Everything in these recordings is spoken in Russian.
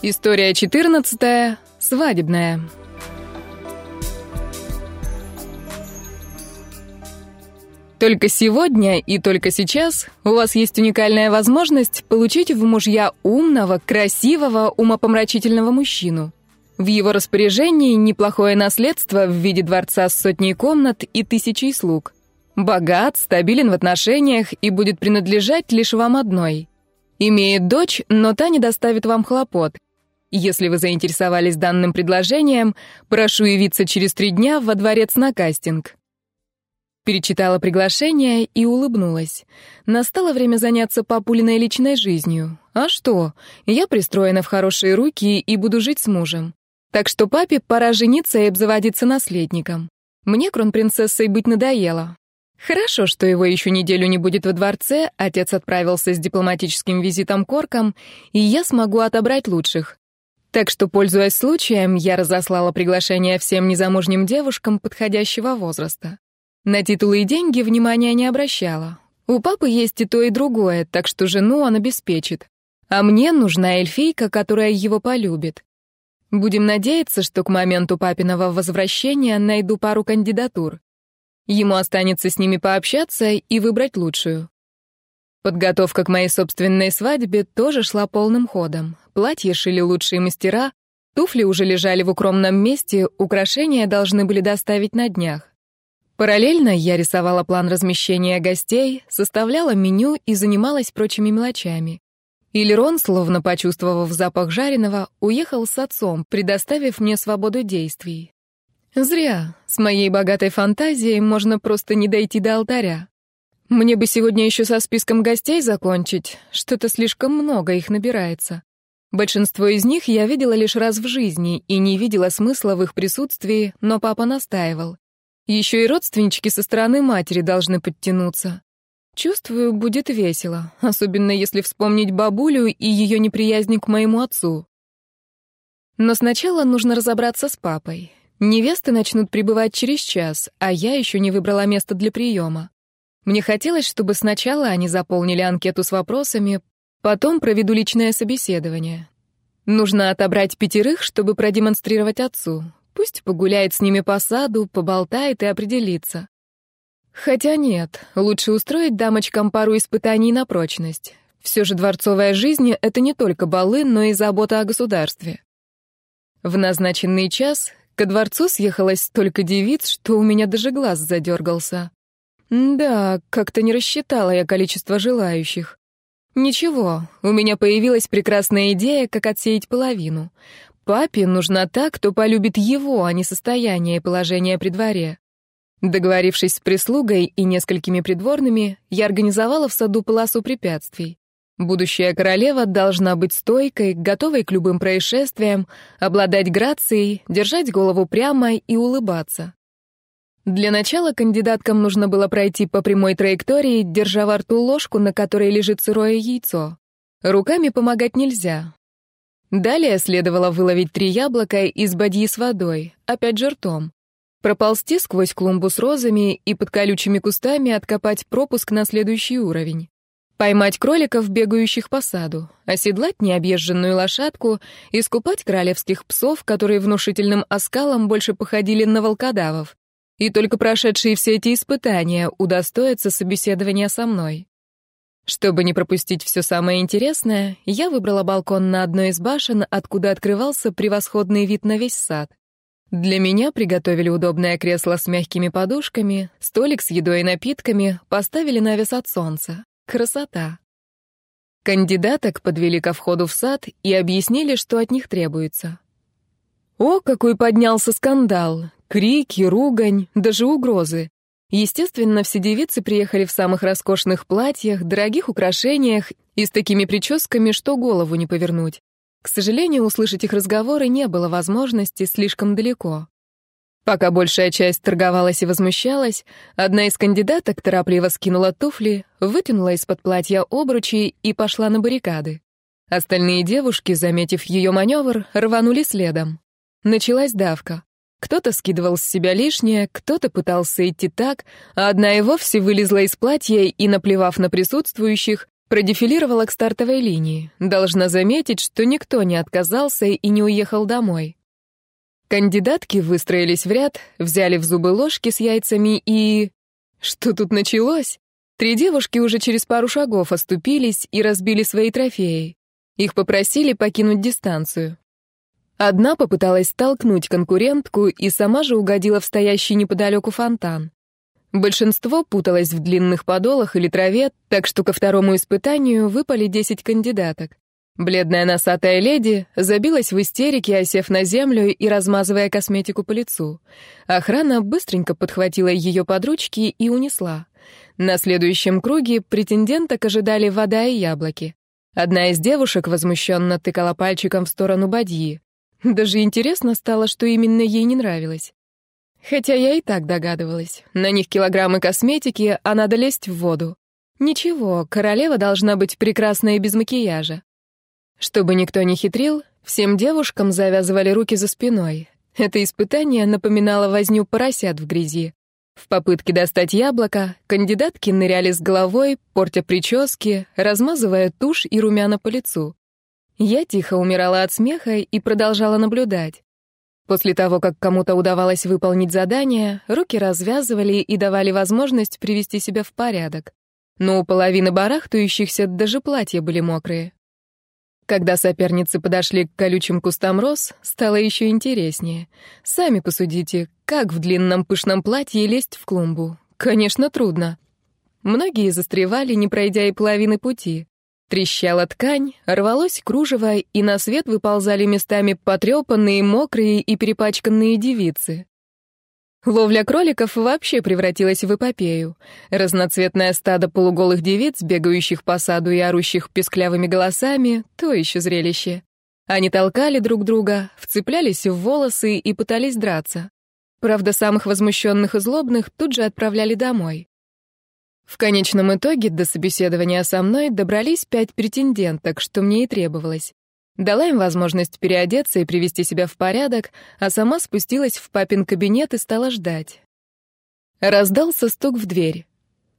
История 14. Свадебная. Только сегодня и только сейчас у вас есть уникальная возможность получить в мужья умного, красивого, умопомрачительного мужчину. В его распоряжении неплохое наследство в виде дворца с сотней комнат и тысячей слуг. Богат, стабилен в отношениях и будет принадлежать лишь вам одной. Имеет дочь, но та не доставит вам хлопот. Если вы заинтересовались данным предложением, прошу явиться через три дня во дворец на кастинг. Перечитала приглашение и улыбнулась. Настало время заняться папулиной личной жизнью. А что? Я пристроена в хорошие руки и буду жить с мужем. Так что папе пора жениться и обзаводиться наследником. Мне кронпринцессой быть надоело. Хорошо, что его еще неделю не будет во дворце, отец отправился с дипломатическим визитом к оркам, и я смогу отобрать лучших. Так что, пользуясь случаем, я разослала приглашение всем незамужним девушкам подходящего возраста. На титулы и деньги внимания не обращала. У папы есть и то, и другое, так что жену он обеспечит. А мне нужна эльфийка, которая его полюбит. Будем надеяться, что к моменту папиного возвращения найду пару кандидатур. Ему останется с ними пообщаться и выбрать лучшую. Подготовка к моей собственной свадьбе тоже шла полным ходом. Платье шили лучшие мастера, туфли уже лежали в укромном месте, украшения должны были доставить на днях. Параллельно я рисовала план размещения гостей, составляла меню и занималась прочими мелочами. Иллерон, словно почувствовав запах жареного, уехал с отцом, предоставив мне свободу действий. Зря. С моей богатой фантазией можно просто не дойти до алтаря. Мне бы сегодня еще со списком гостей закончить, что-то слишком много их набирается. Большинство из них я видела лишь раз в жизни и не видела смысла в их присутствии, но папа настаивал. Еще и родственнички со стороны матери должны подтянуться. Чувствую, будет весело, особенно если вспомнить бабулю и ее неприязнь к моему отцу. Но сначала нужно разобраться с папой. Невесты начнут прибывать через час, а я еще не выбрала место для приема. Мне хотелось, чтобы сначала они заполнили анкету с вопросами, потом проведу личное собеседование. Нужно отобрать пятерых, чтобы продемонстрировать отцу. Пусть погуляет с ними по саду, поболтает и определится. Хотя нет, лучше устроить дамочкам пару испытаний на прочность. Все же дворцовая жизнь — это не только балы, но и забота о государстве. В назначенный час ко дворцу съехалось столько девиц, что у меня даже глаз задергался. Да, как-то не рассчитала я количество желающих. Ничего, у меня появилась прекрасная идея, как отсеять половину. Папе нужна та, кто полюбит его, а не состояние и положение при дворе. Договорившись с прислугой и несколькими придворными, я организовала в саду полосу препятствий. Будущая королева должна быть стойкой, готовой к любым происшествиям, обладать грацией, держать голову прямо и улыбаться. Для начала кандидаткам нужно было пройти по прямой траектории, держа во рту ложку, на которой лежит сырое яйцо. Руками помогать нельзя, Далее следовало выловить три яблока из бадьи с водой, опять же ртом. Проползти сквозь клумбу с розами и под колючими кустами откопать пропуск на следующий уровень. Поймать кроликов, бегающих по саду, оседлать необъезженную лошадку, искупать королевских псов, которые внушительным оскалом больше походили на волкодавов. И только прошедшие все эти испытания удостоятся собеседования со мной. Чтобы не пропустить все самое интересное, я выбрала балкон на одной из башен, откуда открывался превосходный вид на весь сад. Для меня приготовили удобное кресло с мягкими подушками, столик с едой и напитками, поставили навес от солнца. Красота. Кандидаток подвели ко входу в сад и объяснили, что от них требуется. О, какой поднялся скандал! Крики, ругань, даже угрозы. Естественно, все девицы приехали в самых роскошных платьях, дорогих украшениях и с такими прическами, что голову не повернуть. К сожалению, услышать их разговоры не было возможности слишком далеко. Пока большая часть торговалась и возмущалась, одна из кандидаток торопливо скинула туфли, вытянула из-под платья обручи и пошла на баррикады. Остальные девушки, заметив ее маневр, рванули следом. Началась давка. Кто-то скидывал с себя лишнее, кто-то пытался идти так, а одна и вовсе вылезла из платья и, наплевав на присутствующих, Продефилировала к стартовой линии. Должна заметить, что никто не отказался и не уехал домой. Кандидатки выстроились в ряд, взяли в зубы ложки с яйцами и... Что тут началось? Три девушки уже через пару шагов оступились и разбили свои трофеи. Их попросили покинуть дистанцию. Одна попыталась столкнуть конкурентку и сама же угодила в стоящий неподалеку фонтан. Большинство путалось в длинных подолах или траве, так что ко второму испытанию выпали 10 кандидаток. Бледная носатая леди забилась в истерике, осев на землю и размазывая косметику по лицу. Охрана быстренько подхватила ее под ручки и унесла. На следующем круге претенденток ожидали вода и яблоки. Одна из девушек возмущенно тыкала пальчиком в сторону бадьи. Даже интересно стало, что именно ей не нравилось. Хотя я и так догадывалась. На них килограммы косметики, а надо лезть в воду. Ничего, королева должна быть прекрасной и без макияжа. Чтобы никто не хитрил, всем девушкам завязывали руки за спиной. Это испытание напоминало возню поросят в грязи. В попытке достать яблоко кандидатки ныряли с головой, портя прически, размазывая тушь и румяна по лицу. Я тихо умирала от смеха и продолжала наблюдать. После того, как кому-то удавалось выполнить задание, руки развязывали и давали возможность привести себя в порядок. Но у половины барахтающихся даже платья были мокрые. Когда соперницы подошли к колючим кустам роз, стало еще интереснее. Сами посудите, как в длинном пышном платье лезть в клумбу. Конечно, трудно. Многие застревали, не пройдя и половины пути. Трещала ткань, рвалось кружево, и на свет выползали местами потрепанные, мокрые и перепачканные девицы. Ловля кроликов вообще превратилась в эпопею. Разноцветное стадо полуголых девиц, бегающих по саду и орущих песклявыми голосами, то еще зрелище. Они толкали друг друга, вцеплялись в волосы и пытались драться. Правда, самых возмущенных и злобных тут же отправляли домой. В конечном итоге до собеседования со мной добрались пять претенденток, что мне и требовалось. Дала им возможность переодеться и привести себя в порядок, а сама спустилась в папин кабинет и стала ждать. Раздался стук в дверь.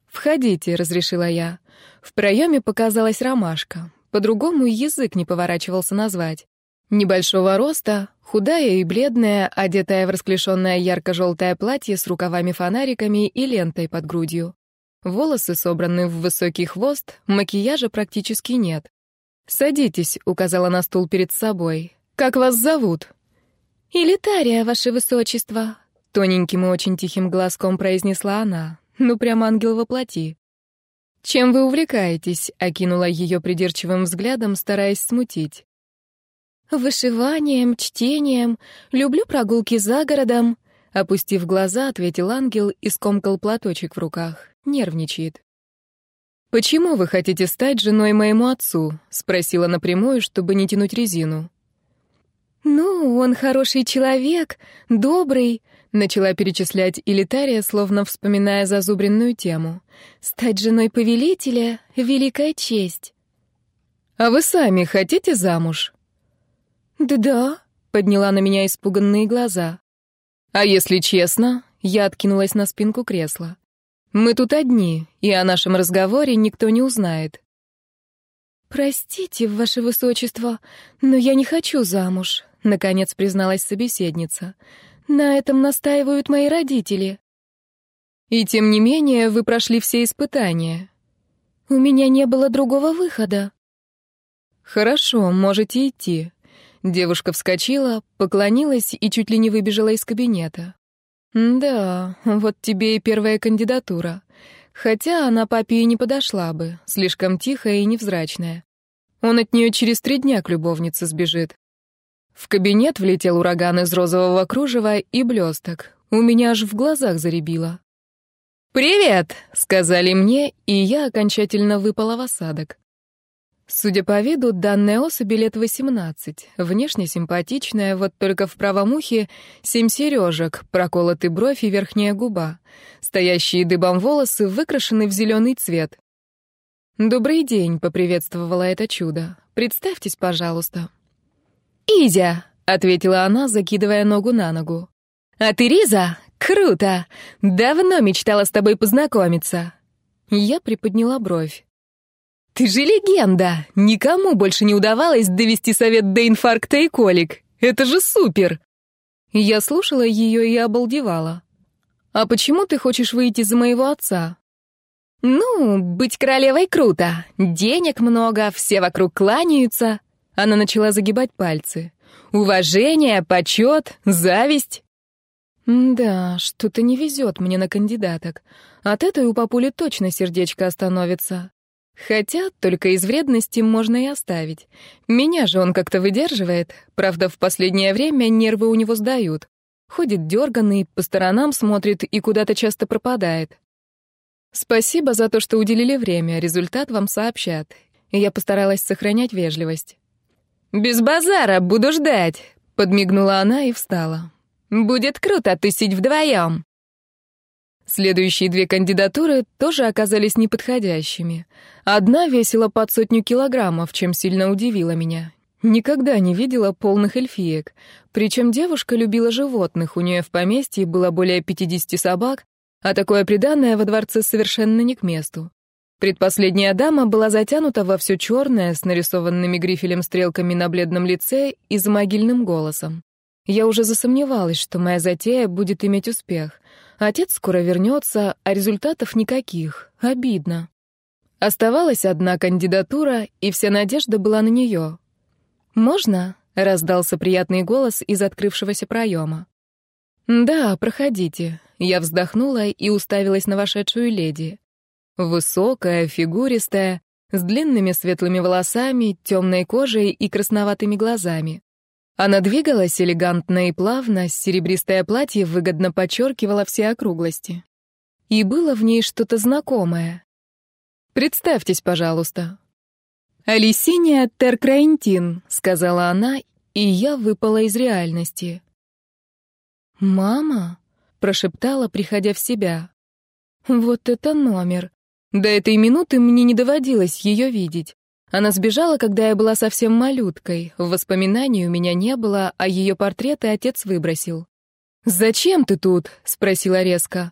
«Входите», — разрешила я. В проеме показалась ромашка. По-другому язык не поворачивался назвать. Небольшого роста, худая и бледная, одетая в расклешенное ярко-желтое платье с рукавами-фонариками и лентой под грудью. Волосы собраны в высокий хвост, макияжа практически нет. «Садитесь», — указала на стул перед собой. «Как вас зовут?» «Элитария, ваше высочество», — тоненьким и очень тихим глазком произнесла она. «Ну, прямо ангел воплоти». «Чем вы увлекаетесь?» — окинула ее придирчивым взглядом, стараясь смутить. «Вышиванием, чтением, люблю прогулки за городом», — опустив глаза, ответил ангел и скомкал платочек в руках нервничает. «Почему вы хотите стать женой моему отцу?» — спросила напрямую, чтобы не тянуть резину. «Ну, он хороший человек, добрый», — начала перечислять Илитария, словно вспоминая зазубренную тему. «Стать женой повелителя — великая честь». «А вы сами хотите замуж?» «Да-да», — подняла на меня испуганные глаза. «А если честно?» — я откинулась на спинку кресла. Мы тут одни, и о нашем разговоре никто не узнает. Простите, ваше высочество, но я не хочу замуж, наконец призналась собеседница. На этом настаивают мои родители. И тем не менее, вы прошли все испытания. У меня не было другого выхода. Хорошо, можете идти. Девушка вскочила, поклонилась и чуть ли не выбежала из кабинета. «Да, вот тебе и первая кандидатура. Хотя она папе и не подошла бы, слишком тихая и невзрачная. Он от нее через три дня к любовнице сбежит». В кабинет влетел ураган из розового кружева и блесток. У меня аж в глазах заребило. «Привет!» — сказали мне, и я окончательно выпала в осадок. Судя по виду, данной особи лет 18, внешне симпатичная, вот только в правом ухе семь сережек, проколоты бровь и верхняя губа. Стоящие дыбом волосы выкрашены в зеленый цвет. «Добрый день», — поприветствовала это чудо. «Представьтесь, пожалуйста». «Изя», — ответила она, закидывая ногу на ногу. «А ты Риза? Круто! Давно мечтала с тобой познакомиться». Я приподняла бровь. Ты же легенда! Никому больше не удавалось довести совет до инфаркта и колик. Это же супер!» Я слушала ее и обалдевала. «А почему ты хочешь выйти за моего отца?» «Ну, быть королевой круто. Денег много, все вокруг кланяются». Она начала загибать пальцы. «Уважение, почет, зависть». «Да, что-то не везет мне на кандидаток. От этой у папули точно сердечко остановится. Хотя только из вредности можно и оставить. Меня же он как-то выдерживает. Правда, в последнее время нервы у него сдают. Ходит дерганный, по сторонам смотрит и куда-то часто пропадает. Спасибо за то, что уделили время. Результат вам сообщат. Я постаралась сохранять вежливость. «Без базара, буду ждать», — подмигнула она и встала. «Будет круто тусить вдвоем». Следующие две кандидатуры тоже оказались неподходящими. Одна весила под сотню килограммов, чем сильно удивила меня. Никогда не видела полных эльфиек. Причем девушка любила животных, у нее в поместье было более 50 собак, а такое приданное во дворце совершенно не к месту. Предпоследняя дама была затянута во все черное, с нарисованными грифелем стрелками на бледном лице и за могильным голосом. Я уже засомневалась, что моя затея будет иметь успех. Отец скоро вернется, а результатов никаких. Обидно. Оставалась одна кандидатура, и вся надежда была на нее. «Можно?» — раздался приятный голос из открывшегося проема. «Да, проходите». Я вздохнула и уставилась на вошедшую леди. Высокая, фигуристая, с длинными светлыми волосами, темной кожей и красноватыми глазами. Она двигалась элегантно и плавно, серебристое платье выгодно подчеркивало все округлости. И было в ней что-то знакомое. «Представьтесь, пожалуйста». «Алисиния Теркраинтин», — сказала она, и я выпала из реальности. «Мама?» — прошептала, приходя в себя. «Вот это номер. До этой минуты мне не доводилось ее видеть. Она сбежала, когда я была совсем малюткой. Воспоминаний у меня не было, а ее портреты отец выбросил. «Зачем ты тут?» — спросила резко.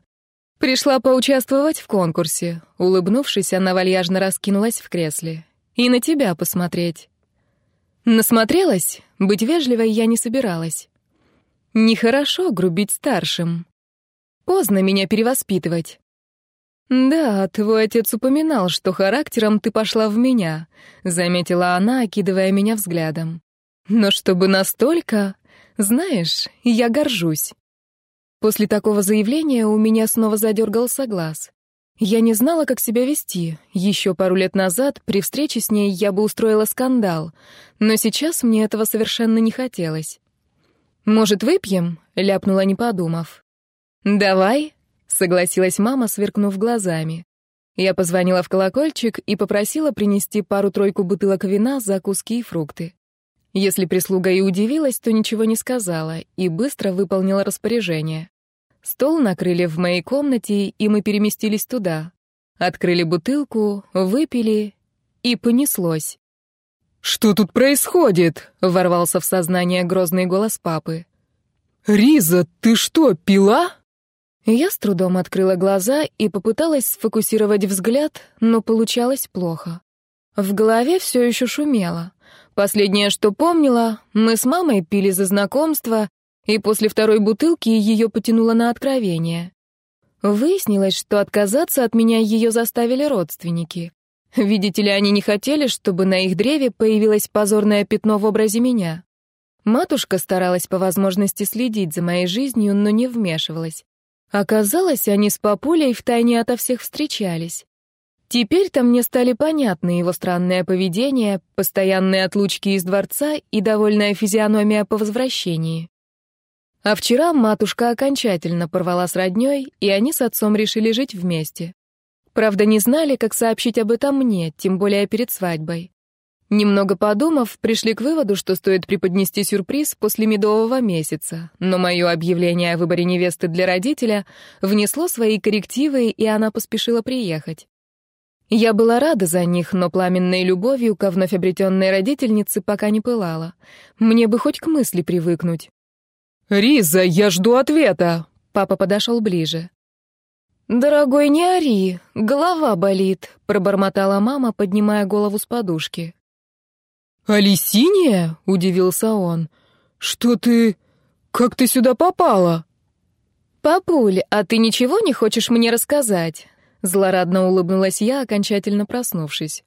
«Пришла поучаствовать в конкурсе». Улыбнувшись, она вальяжно раскинулась в кресле. «И на тебя посмотреть». Насмотрелась? Быть вежливой я не собиралась. Нехорошо грубить старшим. Поздно меня перевоспитывать. «Да, твой отец упоминал, что характером ты пошла в меня», — заметила она, окидывая меня взглядом. «Но чтобы настолько... Знаешь, я горжусь». После такого заявления у меня снова задергался глаз. Я не знала, как себя вести. Еще пару лет назад при встрече с ней я бы устроила скандал, но сейчас мне этого совершенно не хотелось. «Может, выпьем?» — ляпнула, не подумав. «Давай», — согласилась мама, сверкнув глазами. Я позвонила в колокольчик и попросила принести пару-тройку бутылок вина, закуски и фрукты. Если прислуга и удивилась, то ничего не сказала и быстро выполнила распоряжение. Стол накрыли в моей комнате, и мы переместились туда. Открыли бутылку, выпили, и понеслось. «Что тут происходит?» — ворвался в сознание грозный голос папы. «Риза, ты что, пила?» Я с трудом открыла глаза и попыталась сфокусировать взгляд, но получалось плохо. В голове все еще шумело. Последнее, что помнила, мы с мамой пили за знакомство, и после второй бутылки ее потянуло на откровение. Выяснилось, что отказаться от меня ее заставили родственники. Видите ли, они не хотели, чтобы на их древе появилось позорное пятно в образе меня. Матушка старалась по возможности следить за моей жизнью, но не вмешивалась. Оказалось, они с папулей втайне ото всех встречались. Теперь-то мне стали понятны его странное поведение, постоянные отлучки из дворца и довольная физиономия по возвращении. А вчера матушка окончательно порвала с роднёй, и они с отцом решили жить вместе. Правда, не знали, как сообщить об этом мне, тем более перед свадьбой. Немного подумав, пришли к выводу, что стоит преподнести сюрприз после медового месяца, но мое объявление о выборе невесты для родителя внесло свои коррективы, и она поспешила приехать. Я была рада за них, но пламенной любовью ко вновь обретенной родительнице пока не пылала. Мне бы хоть к мысли привыкнуть. «Риза, я жду ответа!» Папа подошел ближе. «Дорогой, не ори, голова болит», — пробормотала мама, поднимая голову с подушки. «Алисиния?» — удивился он. «Что ты... как ты сюда попала?» «Папуль, а ты ничего не хочешь мне рассказать?» Злорадно улыбнулась я, окончательно проснувшись.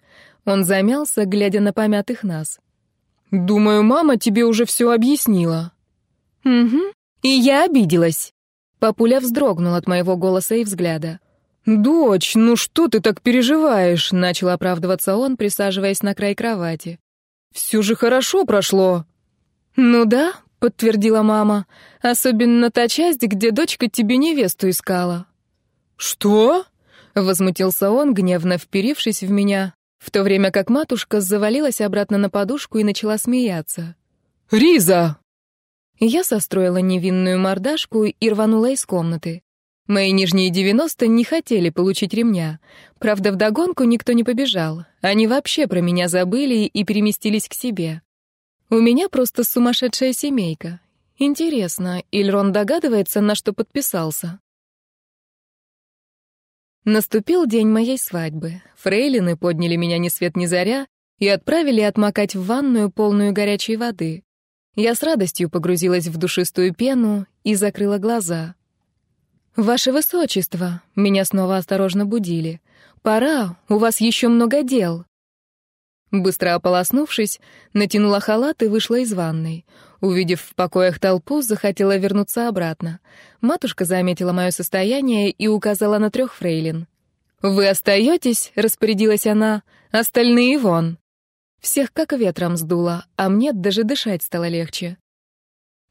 Он замялся, глядя на помятых нас. «Думаю, мама тебе уже все объяснила». «Угу, и я обиделась». Папуля вздрогнул от моего голоса и взгляда. «Дочь, ну что ты так переживаешь?» — начал оправдываться он, присаживаясь на край кровати. «Все же хорошо прошло». «Ну да», — подтвердила мама, — «особенно та часть, где дочка тебе невесту искала». «Что?» — возмутился он, гневно вперившись в меня, в то время как матушка завалилась обратно на подушку и начала смеяться. «Риза!» Я состроила невинную мордашку и рванула из комнаты. Мои нижние девяносто не хотели получить ремня. Правда, вдогонку никто не побежал. Они вообще про меня забыли и переместились к себе. У меня просто сумасшедшая семейка. Интересно, Ильрон догадывается, на что подписался? Наступил день моей свадьбы. Фрейлины подняли меня ни свет ни заря и отправили отмокать в ванную, полную горячей воды. Я с радостью погрузилась в душистую пену и закрыла глаза. «Ваше Высочество!» — меня снова осторожно будили. «Пора, у вас еще много дел!» Быстро ополоснувшись, натянула халат и вышла из ванной. Увидев в покоях толпу, захотела вернуться обратно. Матушка заметила мое состояние и указала на трех фрейлин. «Вы остаетесь?» — распорядилась она. «Остальные вон!» Всех как ветром сдуло, а мне даже дышать стало легче.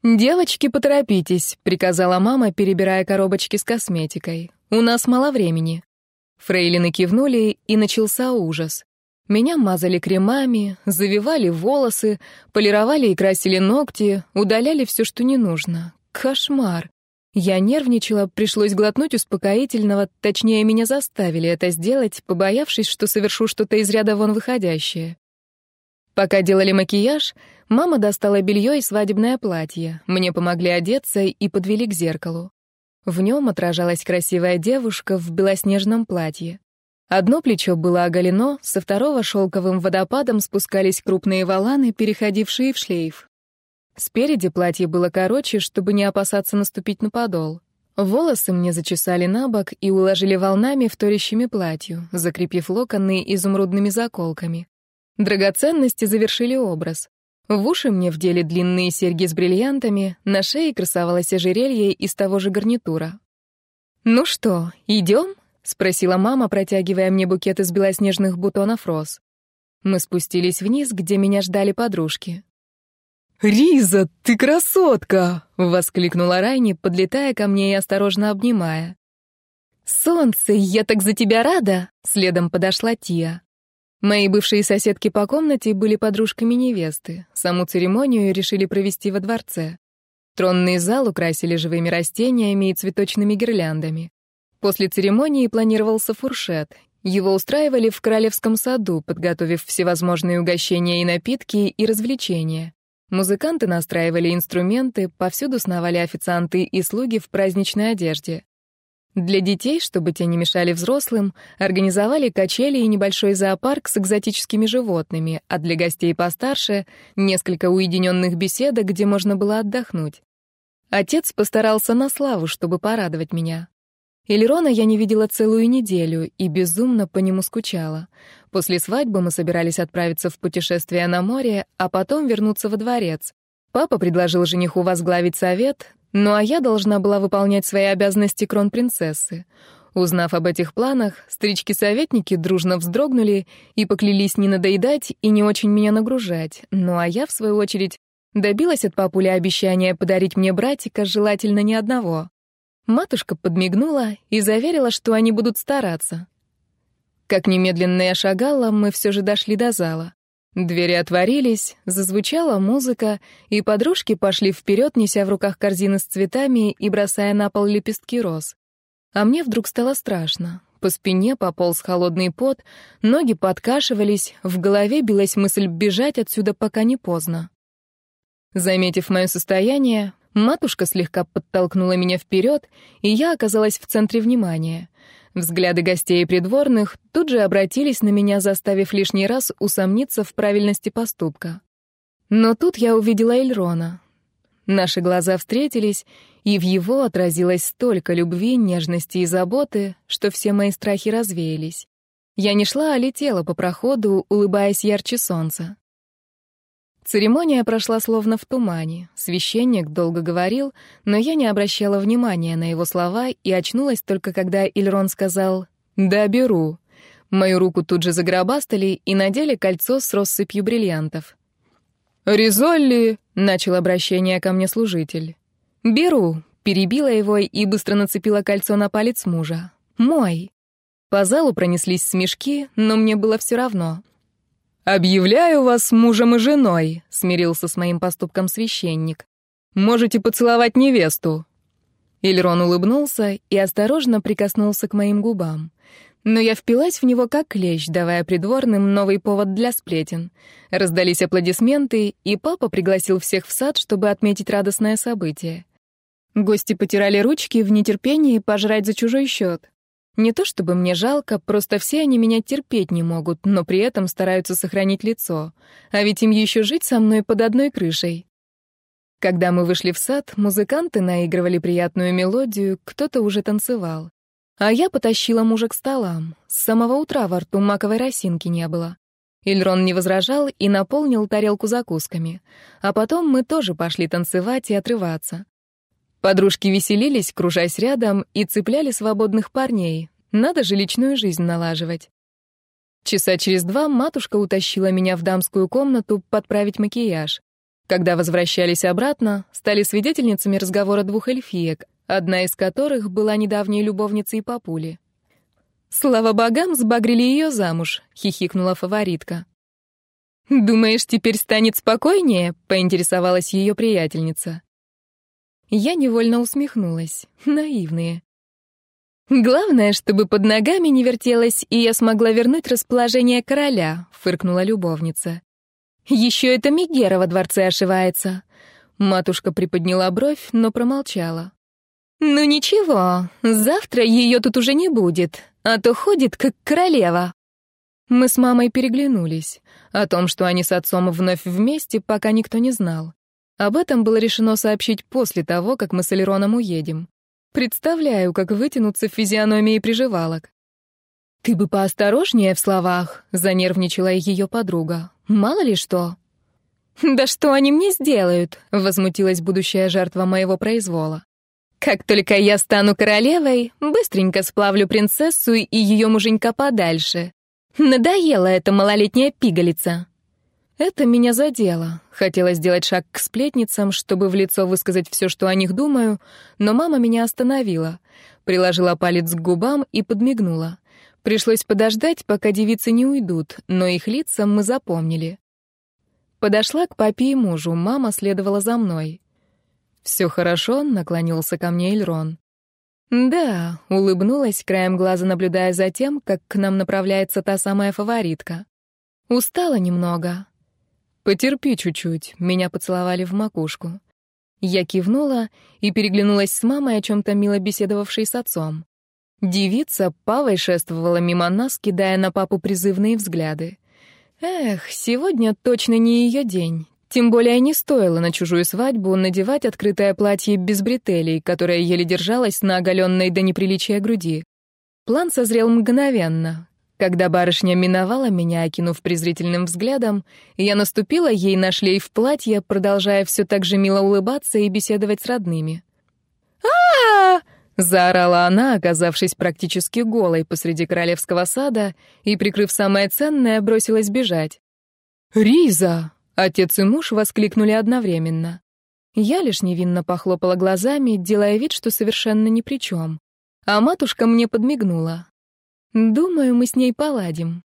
«Девочки, поторопитесь», — приказала мама, перебирая коробочки с косметикой. «У нас мало времени». Фрейлины кивнули, и начался ужас. Меня мазали кремами, завивали волосы, полировали и красили ногти, удаляли все, что не нужно. Кошмар. Я нервничала, пришлось глотнуть успокоительного, точнее, меня заставили это сделать, побоявшись, что совершу что-то из ряда вон выходящее. Пока делали макияж, мама достала белье и свадебное платье. Мне помогли одеться и подвели к зеркалу. В нем отражалась красивая девушка в белоснежном платье. Одно плечо было оголено, со второго шелковым водопадом спускались крупные валаны, переходившие в шлейф. Спереди платье было короче, чтобы не опасаться наступить на подол. Волосы мне зачесали на бок и уложили волнами, вторящими платью, закрепив локоны изумрудными заколками. Драгоценности завершили образ. В уши мне вдели длинные серьги с бриллиантами, на шее красовалось ожерелье из того же гарнитура. «Ну что, идем?» — спросила мама, протягивая мне букет из белоснежных бутонов роз. Мы спустились вниз, где меня ждали подружки. «Риза, ты красотка!» — воскликнула Райни, подлетая ко мне и осторожно обнимая. «Солнце, я так за тебя рада!» — следом подошла Тия. Мои бывшие соседки по комнате были подружками невесты. Саму церемонию решили провести во дворце. Тронный зал украсили живыми растениями и цветочными гирляндами. После церемонии планировался фуршет. Его устраивали в Королевском саду, подготовив всевозможные угощения и напитки и развлечения. Музыканты настраивали инструменты, повсюду сновали официанты и слуги в праздничной одежде. Для детей, чтобы те не мешали взрослым, организовали качели и небольшой зоопарк с экзотическими животными, а для гостей постарше — несколько уединенных беседок, где можно было отдохнуть. Отец постарался на славу, чтобы порадовать меня. Элерона я не видела целую неделю и безумно по нему скучала. После свадьбы мы собирались отправиться в путешествие на море, а потом вернуться во дворец. Папа предложил жениху возглавить совет, ну а я должна была выполнять свои обязанности кронпринцессы. Узнав об этих планах, стрички-советники дружно вздрогнули и поклялись не надоедать и не очень меня нагружать. Ну а я, в свою очередь, добилась от папули обещания подарить мне братика, желательно не одного. Матушка подмигнула и заверила, что они будут стараться. Как немедленно я шагала, мы все же дошли до зала. Двери отворились, зазвучала музыка, и подружки пошли вперед, неся в руках корзины с цветами и бросая на пол лепестки роз. А мне вдруг стало страшно. По спине пополз холодный пот, ноги подкашивались, в голове билась мысль бежать отсюда, пока не поздно. Заметив мое состояние, Матушка слегка подтолкнула меня вперед, и я оказалась в центре внимания. Взгляды гостей и придворных тут же обратились на меня, заставив лишний раз усомниться в правильности поступка. Но тут я увидела Эльрона. Наши глаза встретились, и в его отразилось столько любви, нежности и заботы, что все мои страхи развеялись. Я не шла, а летела по проходу, улыбаясь ярче солнца. Церемония прошла словно в тумане. Священник долго говорил, но я не обращала внимания на его слова и очнулась только когда Ильрон сказал «Да, беру». Мою руку тут же загробастали и надели кольцо с россыпью бриллиантов. «Ризолли!» — начал обращение ко мне служитель. «Беру», — перебила его и быстро нацепила кольцо на палец мужа. «Мой». По залу пронеслись смешки, но мне было все равно. «Объявляю вас мужем и женой», — смирился с моим поступком священник. «Можете поцеловать невесту». Ильрон улыбнулся и осторожно прикоснулся к моим губам. Но я впилась в него как клещ, давая придворным новый повод для сплетен. Раздались аплодисменты, и папа пригласил всех в сад, чтобы отметить радостное событие. Гости потирали ручки в нетерпении пожрать за чужой счет. Не то чтобы мне жалко, просто все они меня терпеть не могут, но при этом стараются сохранить лицо. А ведь им еще жить со мной под одной крышей. Когда мы вышли в сад, музыканты наигрывали приятную мелодию, кто-то уже танцевал. А я потащила мужа к столам. С самого утра во рту маковой росинки не было. Ильрон не возражал и наполнил тарелку закусками. А потом мы тоже пошли танцевать и отрываться. Подружки веселились, кружась рядом, и цепляли свободных парней. Надо же личную жизнь налаживать. Часа через два матушка утащила меня в дамскую комнату подправить макияж. Когда возвращались обратно, стали свидетельницами разговора двух эльфиек, одна из которых была недавней любовницей папули. «Слава богам, сбагрили ее замуж», — хихикнула фаворитка. «Думаешь, теперь станет спокойнее?» — поинтересовалась ее приятельница. Я невольно усмехнулась. Наивные. «Главное, чтобы под ногами не вертелось, и я смогла вернуть расположение короля», — фыркнула любовница. «Еще это Мегера во дворце ошивается». Матушка приподняла бровь, но промолчала. «Ну ничего, завтра ее тут уже не будет, а то ходит как королева». Мы с мамой переглянулись. О том, что они с отцом вновь вместе, пока никто не знал. Об этом было решено сообщить после того, как мы с Элероном уедем. Представляю, как вытянутся физиономии приживалок. «Ты бы поосторожнее в словах», — занервничала ее подруга. «Мало ли что». «Да что они мне сделают?» — возмутилась будущая жертва моего произвола. «Как только я стану королевой, быстренько сплавлю принцессу и ее муженька подальше. Надоела эта малолетняя пигалица». Это меня задело. Хотела сделать шаг к сплетницам, чтобы в лицо высказать все, что о них думаю, но мама меня остановила. Приложила палец к губам и подмигнула. Пришлось подождать, пока девицы не уйдут, но их лица мы запомнили. Подошла к папе и мужу, мама следовала за мной. «Все хорошо?» — наклонился ко мне Эльрон. «Да», — улыбнулась, краем глаза наблюдая за тем, как к нам направляется та самая фаворитка. «Устала немного, «Потерпи чуть-чуть», — меня поцеловали в макушку. Я кивнула и переглянулась с мамой, о чем-то мило беседовавшей с отцом. Девица павой шествовала мимо нас, кидая на папу призывные взгляды. Эх, сегодня точно не ее день. Тем более не стоило на чужую свадьбу надевать открытое платье без бретелей, которое еле держалось на оголенной до неприличия груди. План созрел мгновенно. Когда барышня миновала меня, окинув презрительным взглядом, я наступила ей на шлейф платья, продолжая все так же мило улыбаться и беседовать с родными. а, заорала она, оказавшись практически голой посреди королевского сада и, прикрыв самое ценное, бросилась бежать. «Риза!» — отец и муж воскликнули одновременно. Я лишь невинно похлопала глазами, делая вид, что совершенно ни при чем. А матушка мне подмигнула. Думаю, мы с ней поладим.